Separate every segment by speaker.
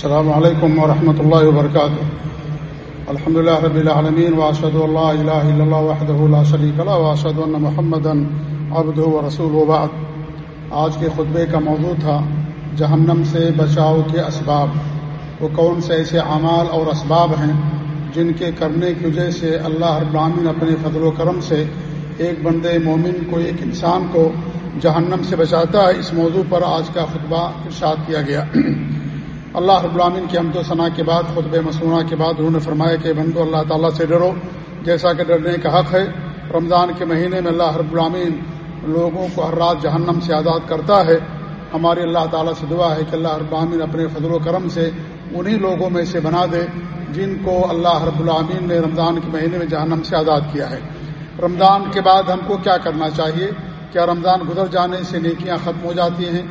Speaker 1: السلام علیکم ورحمۃ اللہ وبرکاتہ الحمد لله رب العالمين واشهد ان لا اله الا الله وحده لا شريك له واشهد ان محمدا عبده ورسوله وبعد آج کے خطبے کا موضوع تھا، جہنم سے بچاؤ کے اسباب. وہ کون سے ایسے اعمال اور اسباب ہیں جن کے کرنے کی وجہ سے اللہ رب العالمین اپنے فضل و کرم سے ایک بندے مومن کو، ایک انسان کو جہنم سے بچاتا ہے؟ اس موضوع پر آج کا خطبہ ارشاد کیا گیا۔ اللہ رب العامن کی حمد و ثناء کے بعد خطب مصنوعہ کے بعد انہوں نے فرمایا کہ بندو، اللہ تعالیٰ سے ڈرو، جیسا کہ ڈرنے کا حق ہے۔ رمضان کے مہینے میں اللہ رب العامین لوگوں کو ہر رات جہنم سے آزاد کرتا ہے۔ ہماری اللہ تعالیٰ سے دعا ہے کہ اللہ رب العامین اپنے فضل و کرم سے انہی لوگوں میں سے بنا دے جن کو اللہ رب العامین نے رمضان کے مہینے میں جہنم سے آزاد کیا ہے۔ رمضان کے بعد ہم کو کیا کرنا چاہیے؟ کیا رمضان گزر جانے سے نیکیاں ختم ہو جاتی ہیں؟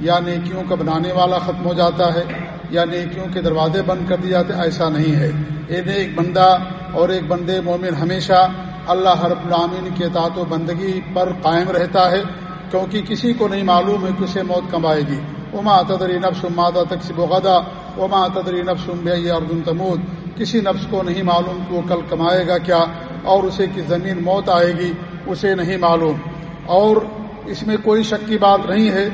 Speaker 1: یا نیکیوں کا بنانے والا ختم ہو جاتا ہے؟ یا نیکیوں کے دروازے بند کر دیے جاتے، ایسا نہیں ہے۔ یہ ایک بندہ اور ایک بندے مومن ہمیشہ اللہ ہر العامین کے تعت و بندگی پر قائم رہتا ہے، کیونکہ کسی کو نہیں معلوم ہے کہ اسے موت کمائے گی۔ اما تدری نفس مادہ تقسیب و غدا اما تدری نفس بے اردن تمود کسی نفس کو نہیں معلوم کہ وہ کل کمائے گا کیا اور اسے کی زمین موت آئے گی، اسے نہیں معلوم۔ اور اس میں کوئی شک کی بات نہیں ہے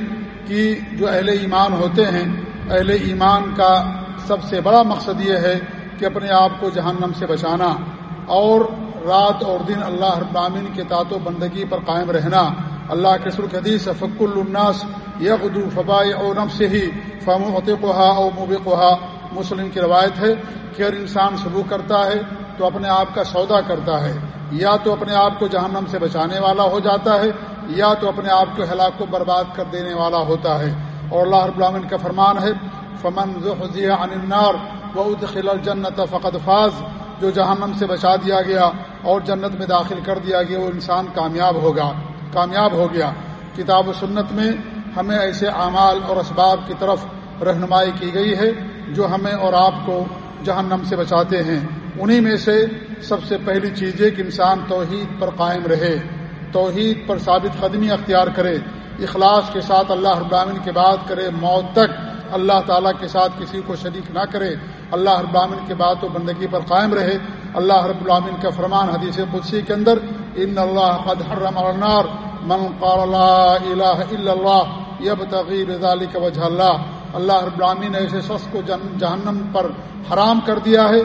Speaker 1: کہ جو اہل ایمان ہوتے ہیں اہل ایمان کا سب سے بڑا مقصد یہ ہے کہ اپنے آپ کو جہنم سے بچانا اور رات اور دن اللہ ابامین کے تعت و بندگی پر قائم رہنا۔ اللہ کے سرخ حدیث فک الناس یغدو فبائے او نب سے ہی فموت کوہا او مب کوہا مسلم کی روایت ہے کہ ہر انسان شبو کرتا ہے تو اپنے آپ کا سودا کرتا ہے۔ یا تو اپنے آپ کو جہنم سے بچانے والا ہو جاتا ہے، یا تو اپنے آپ کو ہلاک کو برباد کر دینے والا ہوتا ہے۔ اور اللہ رب العالمین کا فرمان ہے، فمن عن النار ادخل الجنت فقد فاز۔ جو جہنم سے بچا دیا گیا اور جنت میں داخل کر دیا گیا، وہ انسان کامیاب ہوگا، کامیاب ہو گیا۔ کتاب و سنت میں ہمیں ایسے اعمال اور اسباب کی طرف رہنمائی کی گئی ہے، جو ہمیں اور آپ کو جہنم سے بچاتے ہیں۔ انہی میں سے سب سے پہلی چیز ہے کہ انسان توحید پر قائم رہے، توحید پر ثابت قدمی اختیار کرے۔ اخلاص کے ساتھ اللہ ابامن کی بات کرے، موت تک اللہ تعالیٰ کے ساتھ کسی کو شریک نہ کرے۔ اللہ ابامن کے بات و بندگی پر قائم رہے۔ اللہ رب العامن کا فرمان حدیث قدسی کے اندر، ان اللہ قد حرم النار، من قال لا الہ الا اللہ یب تغیر کا وجہ اللہ۔ اللہ رب العامن نے ایسے شخص کو جہنم پر حرام کر دیا ہے،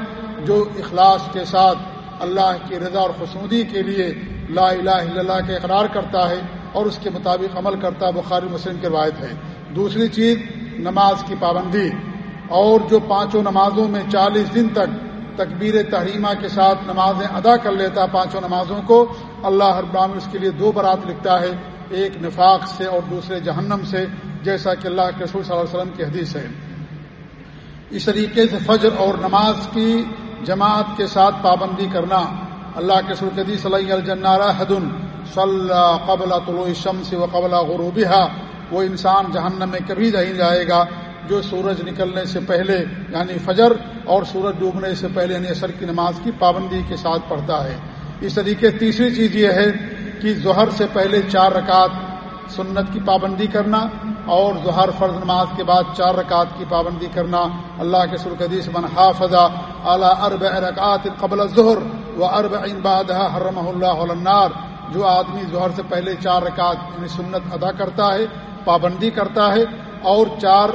Speaker 1: جو اخلاص کے ساتھ اللہ کی رضا اور خصوصی کے لیے لا الہ الا اللہ کے اقرار کرتا ہے۔ اور اس کے مطابق عمل کرتا بخاری مسلم کی روایت ہے۔ دوسری چیز، نماز کی پابندی۔ اور جو پانچوں نمازوں میں چالیس دن تک تکبیر تحریمہ کے ساتھ نمازیں ادا کر لیتا پانچوں نمازوں کو، اللہ ہر اس کے لیے دو برات لکھتا ہے، ایک نفاق سے اور دوسرے جہنم سے، جیسا کہ اللہ کے رسول صلی اللہ علیہ وسلم کی حدیث ہے۔ اس طریقے سے فجر اور نماز کی جماعت کے ساتھ پابندی کرنا۔ اللہ کے سرکدی صلی الجنارا حدن صلی قبل طلوع الشمس و قبل غروبہ وہ انسان جہنم میں کبھی نہیں جائے گا۔ جو سورج نکلنے سے پہلے یعنی فجر، اور سورج ڈوبنے سے پہلے یعنی اثر کی نماز کی پابندی کے ساتھ پڑھتا ہے۔ اس طریقے تیسری چیز یہ ہے کہ ظہر سے پہلے چار رکعت سنت کی پابندی کرنا، اور ظہر فرض نماز کے بعد چار رکعت کی پابندی کرنا۔ اللہ کے سرکدیس من حافظہ اعلیٰ ارب رکعت قبل ظہر و ارب بادہ حرم اللہ النار جو آدمی ظہر سے پہلے چار رکعت یعنی سنت ادا کرتا ہے، پابندی کرتا ہے اور چار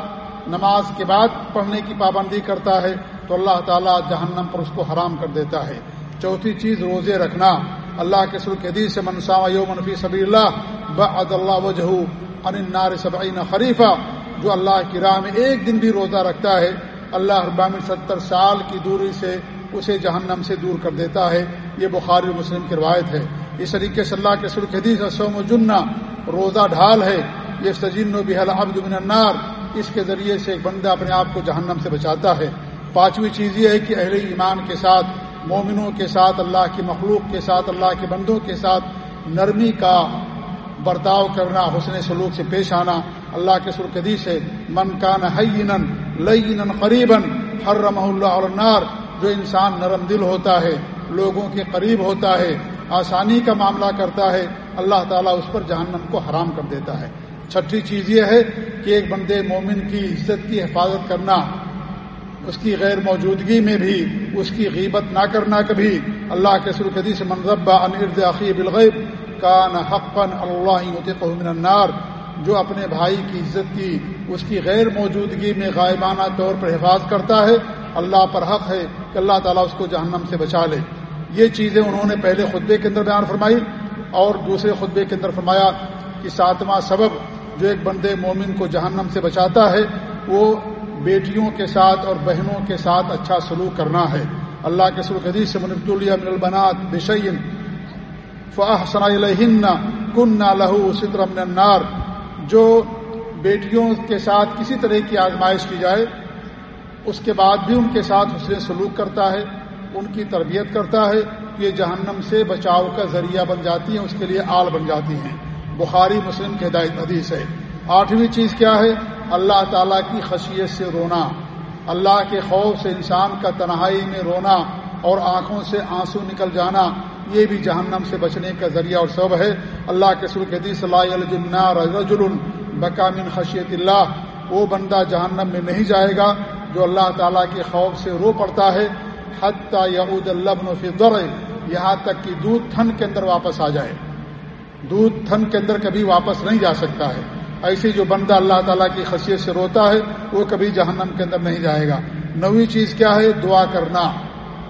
Speaker 1: نماز کے بعد پڑھنے کی پابندی کرتا ہے، تو اللہ تعالیٰ جہنم پر اس کو حرام کر دیتا ہے۔ چوتھی چیز، روزے رکھنا۔ اللہ کے سر حدیث سے منصا یو منفی صبی اللہ بد اللہ وجہ انار صبعین خریفہ جو اللہ کی راہ میں ایک دن بھی روزہ رکھتا ہے، اللہ ابام ستر سال کی دوری سے اسے جہنم سے دور کر دیتا ہے۔ یہ بخاری مسلم کی روایت ہے۔ اس طریقے سے اللہ کے سرخ حدیث سوم و جنا روزہ ڈھال ہے یہ سجین و بحل عبد من النار۔ اس کے ذریعے سے ایک بندہ اپنے آپ کو جہنم سے بچاتا ہے۔ پانچویں چیز یہ ہے کہ اہل ایمان کے ساتھ، مومنوں کے ساتھ، اللہ کی مخلوق کے ساتھ، اللہ کے بندوں کے ساتھ نرمی کا برتاؤ کرنا، حسن سلوک سے پیش آنا۔ اللہ کے سرکدی سے من کان حین لئی قریباً ہر اللہ النار۔ جو انسان نرم دل ہوتا ہے، لوگوں کے قریب ہوتا ہے آسانی کا معاملہ کرتا ہے، اللہ تعالیٰ اس پر جہنم کو حرام کر دیتا ہے۔ چھٹی چیز یہ ہے کہ ایک بندے مومن کی عزت کی حفاظت کرنا، اس کی غیر موجودگی میں بھی، اس کی غیبت نہ کرنا کبھی۔ اللہ کے سرخدی سے منربہ ان ارد عقی بالغیب کا نہ حقن اللہ من النار۔ جو اپنے بھائی کی عزت کی، اس کی غیر موجودگی میں غائبانہ طور پر حفاظ کرتا ہے، اللہ پر حق ہے کہ اللہ تعالیٰ اس کو جہنم سے بچا لے۔ یہ چیزیں انہوں نے پہلے خطبے کے اندر بیان فرمائی اور دوسرے خطبے کے اندر فرمایا کہ ساتواں سبب جو ایک بندے مومن کو جہنم سے بچاتا ہے، وہ بیٹیوں کے ساتھ اور بہنوں کے ساتھ اچھا سلوک کرنا ہے۔ اللہ کے سلوک حدیث سے منفت من البنات بشعین فاحسن الہن کن لہو ستر من النار۔ جو بیٹیوں کے ساتھ کسی طرح کی آزمائش کی جائے، اس کے بعد بھی ان کے ساتھ حسن سلوک کرتا ہے۔ ان کی تربیت کرتا ہے یہ جہنم سے بچاؤ کا ذریعہ بن جاتی ہیں، اس کے لیے آل بن جاتی ہیں۔ بخاری مسلم کی ہدایت حدیث ہے۔ آٹھویں چیز کیا ہے؟ اللہ تعالیٰ کی خشیت سے رونا۔ اللہ کے خوف سے انسان کا تنہائی میں رونا اور آنکھوں سے آنسو نکل جانا، یہ بھی جہنم سے بچنے کا ذریعہ اور سبب ہے۔ اللہ کے سر حدیث رجل بکامن خشیت اللہ۔ وہ بندہ جہنم میں نہیں جائے گا جو اللہ تعالیٰ کے خوف سے رو پڑتا ہے۔ حتیٰ یعود اللبن فی در یہاں تک کہ دودھ تھن کے اندر واپس آ جائے۔ دودھ تھن کے اندر کبھی واپس نہیں جا سکتا ہے۔ ایسی جو بندہ اللہ تعالیٰ کی خصیت سے روتا ہے، وہ کبھی جہنم کے اندر نہیں جائے گا۔ نویں چیز کیا ہے؟ دعا کرنا۔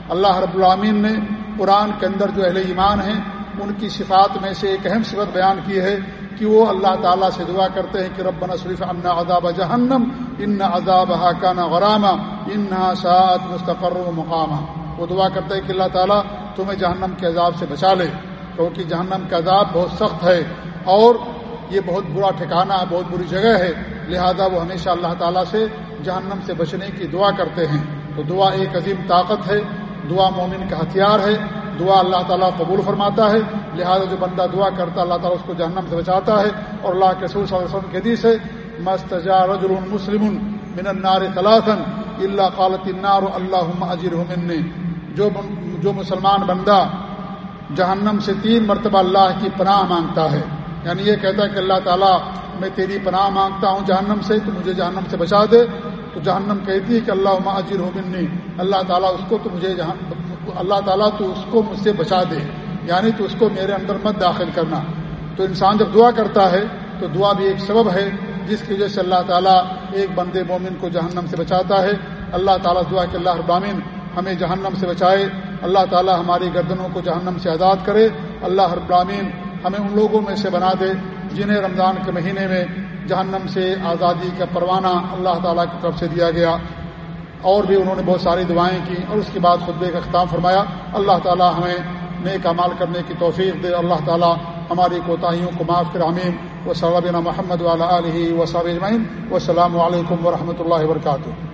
Speaker 1: اللہ رب العامین نے قرآن کے اندر جو اہل ایمان ہیں، ان کی صفات میں سے ایک اہم صفت بیان کی ہے۔ کہ وہ اللہ تعالیٰ سے دعا کرتے ہیں کہ رب نصرف انا عذاب جہنم، ان عذاب حاکانہ غرامہ ان سعت مستقر و مقامہ وہ دعا کرتے ہیں کہ اللہ تعالیٰ تمہیں جہنم کے عذاب سے بچا لے، کیونکہ جہنم کا عذاب بہت سخت ہے۔ اور یہ بہت برا ٹھکانہ، بہت بری جگہ ہے۔ لہذا وہ ہمیشہ اللہ تعالیٰ سے جہنم سے بچنے کی دعا کرتے ہیں۔ تو دعا ایک عظیم طاقت ہے، دعا مومن کا ہتھیار ہے۔ دعا اللہ تعالیٰ قبول فرماتا ہے، لہذا جو بندہ دعا کرتا اللہ تعالیٰ اس کو جہنم سے بچاتا ہے اور اللہ کے صلی اللہ علیہ وسلم کے حدیث ہے، مستجا رجل مسلم من النار ثلاثن اللہ قالت النار اللہ اجر جو جو مسلمان بندہ جہنم سے تین مرتبہ اللہ کی پناہ مانگتا ہے یعنی یہ کہتا ہے کہ اللہ تعالیٰ، میں تیری پناہ مانگتا ہوں جہنم سے، تو مجھے جہنم سے بچا دے۔ تو جہنم کہتی ہے کہ اللہ اجر ہو منی۔ اللہ تعالیٰ اس کو، تو مجھے اللہ تعالیٰ تو اس کو مجھ سے بچا دے یعنی تو اس کو میرے اندر مت داخل کرنا۔ تو انسان جب دعا کرتا ہے، تو دعا بھی ایک سبب ہے، جس کی وجہ سے اللہ تعالیٰ ایک بندے مومن کو جہنم سے بچاتا ہے۔ اللہ تعالیٰ دعا کہ اللہ ابامین ہمیں جہنم سے بچائے، اللہ تعالیٰ ہماری گردنوں کو جہنم سے آزاد کرے۔ اللہ ہر برامین ہمیں ان لوگوں میں سے بنا دے، جنہیں رمضان کے مہینے میں جہنم سے آزادی کا پروانہ اللہ تعالیٰ کی طرف سے دیا گیا۔ اور بھی انہوں نے بہت ساری دعائیں کی اور اس کے بعد خطبے کا اختتام فرمایا۔ اللہ تعالیٰ ہمیں نیک امال کرنے کی توفیق دے۔ اللہ تعالیٰ ہماری کوتاہیوں کو معاف کر امین و صلابینہ محمد والا علیہ و اجمعین۔ و السلام علیکم و رحمۃ اللہ وبرکاتہ۔